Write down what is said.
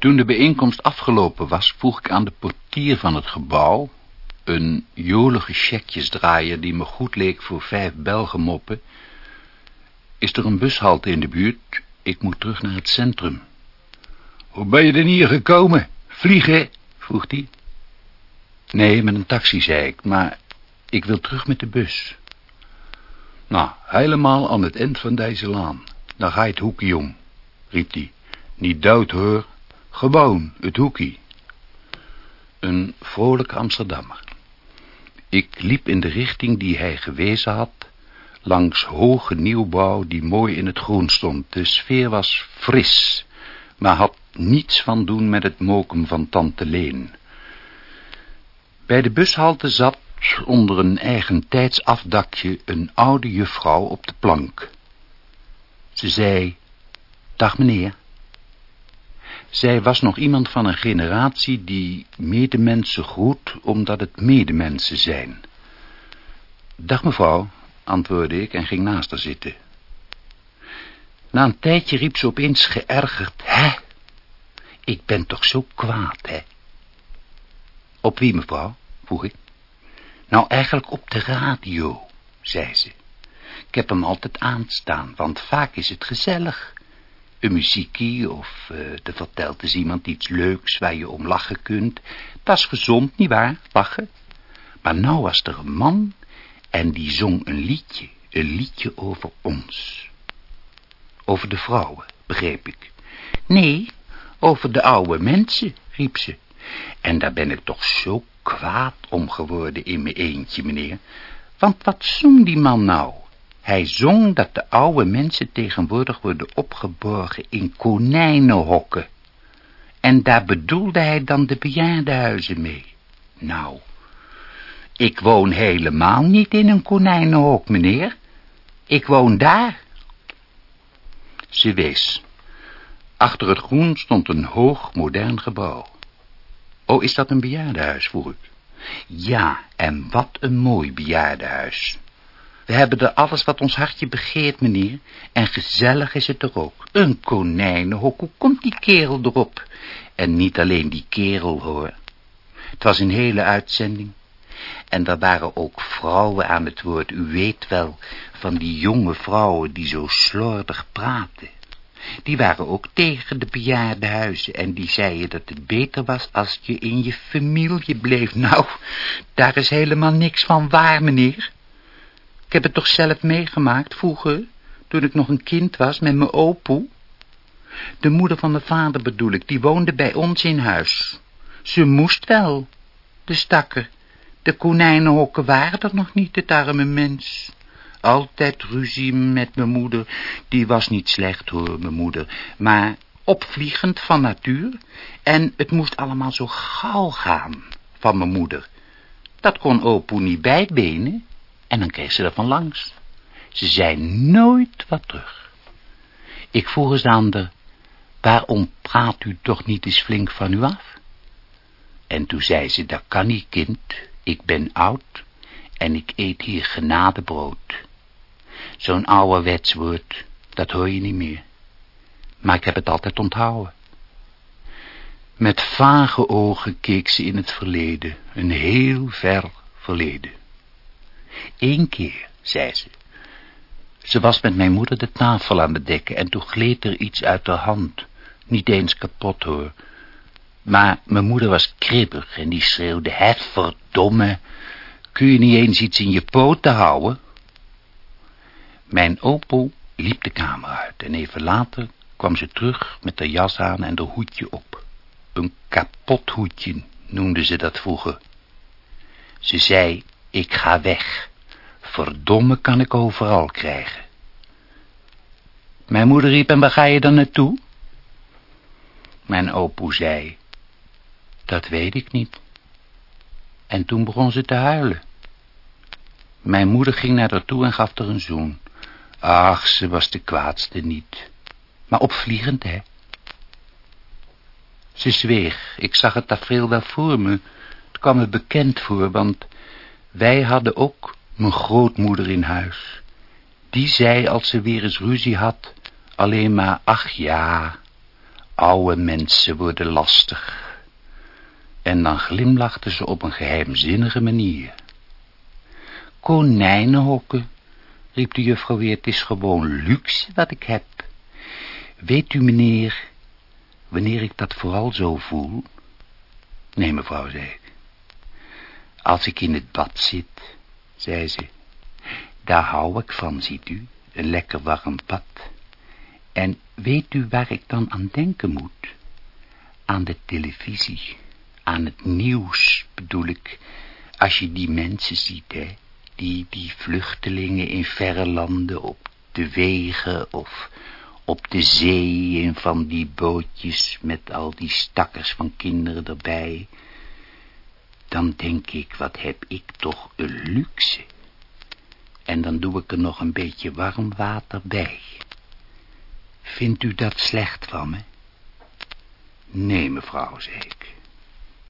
Toen de bijeenkomst afgelopen was, vroeg ik aan de portier van het gebouw, een jolige checkjesdraaier die me goed leek voor vijf Belgenmoppen, is er een bushalte in de buurt? Ik moet terug naar het centrum. Hoe ben je er hier gekomen? Vliegen? vroeg hij. Nee, met een taxi, zei ik, maar ik wil terug met de bus. Nou, helemaal aan het eind van deze laan. Dan ga je het hoekje om, riep hij. Niet dood hoor, gewoon het hoekje. Een vrolijke Amsterdammer. Ik liep in de richting die hij gewezen had, langs hoge nieuwbouw die mooi in het groen stond. De sfeer was fris, maar had niets van doen met het mokum van tante Leen. Bij de bushalte zat onder een eigen tijdsafdakje een oude juffrouw op de plank. Ze zei, dag meneer. Zij was nog iemand van een generatie die medemensen groet omdat het medemensen zijn. Dag mevrouw, antwoordde ik en ging naast haar zitten. Na een tijdje riep ze opeens geërgerd, hè? Ik ben toch zo kwaad, hè? Op wie, mevrouw? vroeg ik. Nou, eigenlijk op de radio, zei ze. Ik heb hem altijd aanstaan, want vaak is het gezellig. Een muziekie of uh, er vertelt eens iemand iets leuks waar je om lachen kunt. Dat is gezond, nietwaar, lachen? Maar nou was er een man en die zong een liedje, een liedje over ons. Over de vrouwen, begreep ik. Nee, over de oude mensen, riep ze. En daar ben ik toch zo kwaad om geworden in mijn eentje, meneer. Want wat zong die man nou? Hij zong dat de oude mensen tegenwoordig worden opgeborgen in konijnenhokken. En daar bedoelde hij dan de bejaardenhuizen mee. Nou, ik woon helemaal niet in een konijnenhok, meneer. Ik woon daar. Ze wees. Achter het groen stond een hoog, modern gebouw. Oh, is dat een bejaardenhuis, vroeg ik. Ja, en wat een mooi bejaardenhuis. We hebben er alles wat ons hartje begeert, meneer. En gezellig is het er ook. Een konijnenhok, hoe komt die kerel erop? En niet alleen die kerel, hoor. Het was een hele uitzending. En er waren ook vrouwen aan het woord. U weet wel, van die jonge vrouwen die zo slordig praten. Die waren ook tegen de bejaardenhuizen en die zeiden dat het beter was als je in je familie bleef. Nou, daar is helemaal niks van waar, meneer. Ik heb het toch zelf meegemaakt vroeger, toen ik nog een kind was met mijn opoe. De moeder van mijn vader bedoel ik, die woonde bij ons in huis. Ze moest wel, de stakker. De konijnenhokken waren er nog niet, het arme mens. Altijd ruzie met mijn moeder. Die was niet slecht hoor, mijn moeder. Maar opvliegend van natuur. En het moest allemaal zo gauw gaan van mijn moeder. Dat kon opoe niet bijbenen. En dan kreeg ze er van langs. Ze zei nooit wat terug. Ik vroeg eens aan de, waarom praat u toch niet eens flink van u af? En toen zei ze, dat kan niet kind, ik ben oud en ik eet hier genadebrood. Zo'n ouderwets woord, dat hoor je niet meer. Maar ik heb het altijd onthouden. Met vage ogen keek ze in het verleden, een heel ver verleden. Eén keer, zei ze. Ze was met mijn moeder de tafel aan het dekken en toen gleed er iets uit haar hand. Niet eens kapot hoor. Maar mijn moeder was kribbig en die schreeuwde, het verdomme, kun je niet eens iets in je poten houden? Mijn opoe liep de kamer uit en even later kwam ze terug met haar jas aan en haar hoedje op. Een kapot hoedje noemde ze dat vroeger. Ze zei, ik ga weg. Verdomme kan ik overal krijgen. Mijn moeder riep, en waar ga je dan naartoe? Mijn opoe zei, dat weet ik niet. En toen begon ze te huilen. Mijn moeder ging naar haar toe en gaf haar een zoen. Ach, ze was de kwaadste niet. Maar opvliegend, hè? Ze zweeg. Ik zag het tafereel wel voor me. Het kwam me bekend voor, want wij hadden ook mijn grootmoeder in huis. Die zei, als ze weer eens ruzie had, alleen maar, ach ja, Oude mensen worden lastig. En dan glimlachte ze op een geheimzinnige manier. Konijnenhokken, riep de juffrouw weer, het is gewoon luxe wat ik heb. Weet u, meneer, wanneer ik dat vooral zo voel? Nee, mevrouw, zei. Als ik in het bad zit, zei ze, daar hou ik van, ziet u, een lekker warm bad. En weet u waar ik dan aan denken moet? Aan de televisie, aan het nieuws bedoel ik, als je die mensen ziet, hè, die, die vluchtelingen in verre landen op de wegen of op de zee in van die bootjes met al die stakkers van kinderen erbij, dan denk ik, wat heb ik toch een luxe. En dan doe ik er nog een beetje warm water bij. Vindt u dat slecht van me? Nee, mevrouw, zei ik.